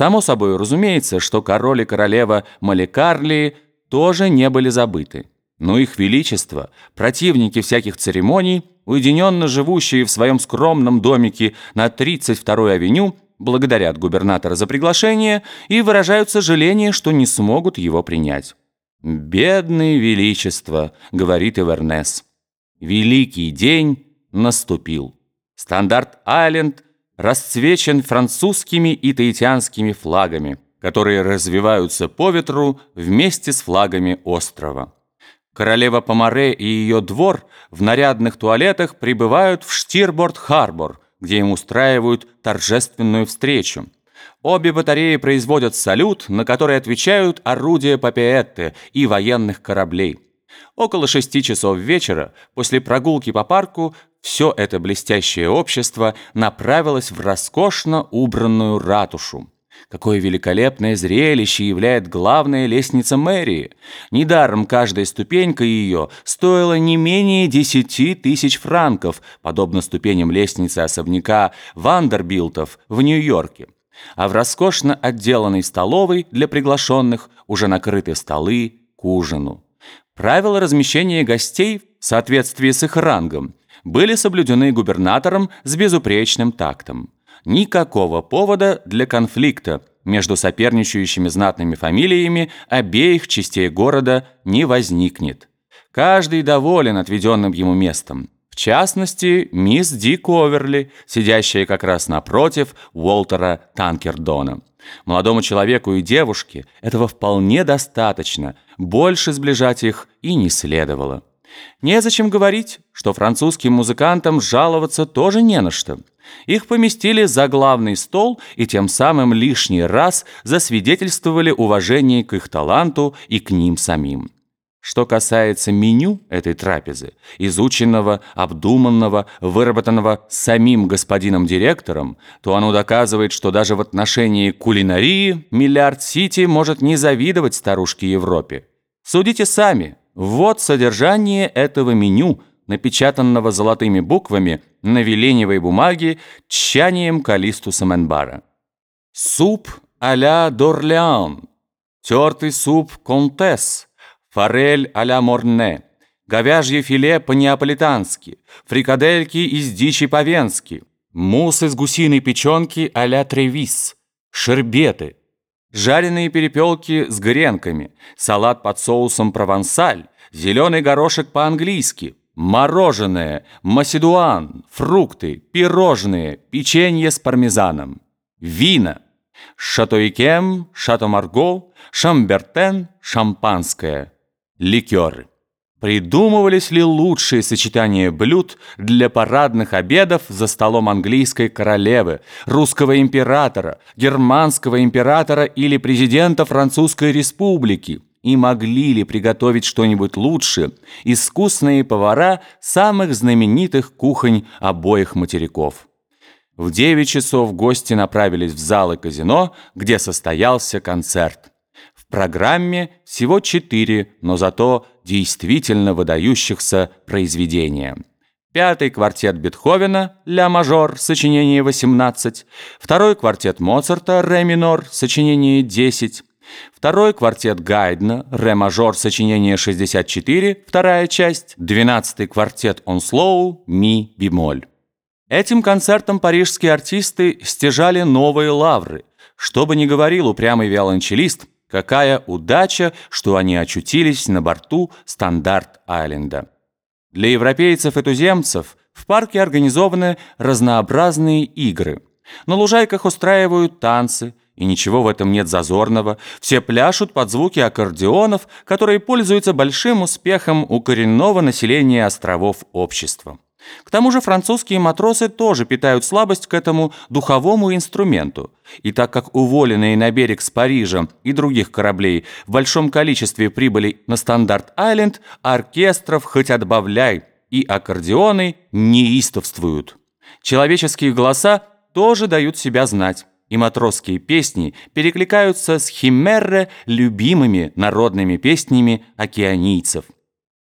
Само собой разумеется, что король и королева Маликарлии тоже не были забыты. Но их величество, противники всяких церемоний, уединенно живущие в своем скромном домике на 32-й авеню, благодарят губернатора за приглашение и выражают сожаление, что не смогут его принять. «Бедное величество», — говорит Ивернес. «Великий день наступил. Стандарт-Айленд расцвечен французскими и таитянскими флагами, которые развиваются по ветру вместе с флагами острова. Королева Помаре и ее двор в нарядных туалетах прибывают в Штирборд-Харбор, где им устраивают торжественную встречу. Обе батареи производят салют, на который отвечают орудия Папиэтты и военных кораблей. Около шести часов вечера, после прогулки по парку, все это блестящее общество направилось в роскошно убранную ратушу. Какое великолепное зрелище являет главная лестница мэрии. Недаром каждая ступенька ее стоила не менее десяти тысяч франков, подобно ступеням лестницы особняка Вандербилтов в Нью-Йорке. А в роскошно отделанной столовой для приглашенных уже накрыты столы к ужину. Правила размещения гостей в соответствии с их рангом были соблюдены губернатором с безупречным тактом. Никакого повода для конфликта между соперничающими знатными фамилиями обеих частей города не возникнет. Каждый доволен отведенным ему местом. Частности, мисс Ди Коверли, сидящая как раз напротив Уолтера Танкердона. Молодому человеку и девушке этого вполне достаточно, больше сближать их и не следовало. Незачем говорить, что французским музыкантам жаловаться тоже не на что. Их поместили за главный стол и тем самым лишний раз засвидетельствовали уважение к их таланту и к ним самим. Что касается меню этой трапезы, изученного, обдуманного, выработанного самим господином директором, то оно доказывает, что даже в отношении кулинарии Миллиард Сити может не завидовать старушке Европе. Судите сами. Вот содержание этого меню, напечатанного золотыми буквами на веленевой бумаге тщанием Калисту Саменбара. Суп а-ля Дорлеан, тертый суп Контесс, форель а-ля Морне, говяжье филе по-неаполитански, фрикадельки из дичи по-венски, мусс из гусиной печенки а-ля Тревис, шербеты, жареные перепелки с гренками, салат под соусом провансаль, зеленый горошек по-английски, мороженое, маседуан, фрукты, пирожные, печенье с пармезаном, вина – Шато-Икем, Шато-Марго, Шамбертен, шампанское, ликеры. Придумывались ли лучшие сочетания блюд для парадных обедов за столом английской королевы, русского императора, германского императора или президента Французской республики? И могли ли приготовить что-нибудь лучше искусные повара самых знаменитых кухонь обоих материков? В 9 часов гости направились в залы казино, где состоялся концерт. Программе всего четыре, но зато действительно выдающихся произведения. Пятый квартет Бетховена «Ля-мажор», сочинение 18. Второй квартет Моцарта «Ре-минор», сочинение 10. Второй квартет Гайдна «Ре-мажор», сочинение 64, вторая часть. Двенадцатый квартет «Онслоу», «Ми-бемоль». Этим концертом парижские артисты стяжали новые лавры. Что бы ни говорил упрямый виолончелист, какая удача, что они очутились на борту Стандарт-Айленда. Для европейцев и туземцев в парке организованы разнообразные игры. На лужайках устраивают танцы, и ничего в этом нет зазорного. Все пляшут под звуки аккордеонов, которые пользуются большим успехом у коренного населения островов общества. К тому же французские матросы тоже питают слабость к этому духовому инструменту. И так как уволенные на берег с Парижа и других кораблей в большом количестве прибыли на Стандарт-Айленд, оркестров хоть отбавляй, и аккордеоны неистовствуют. Человеческие голоса тоже дают себя знать, и матросские песни перекликаются с химерре любимыми народными песнями океанийцев –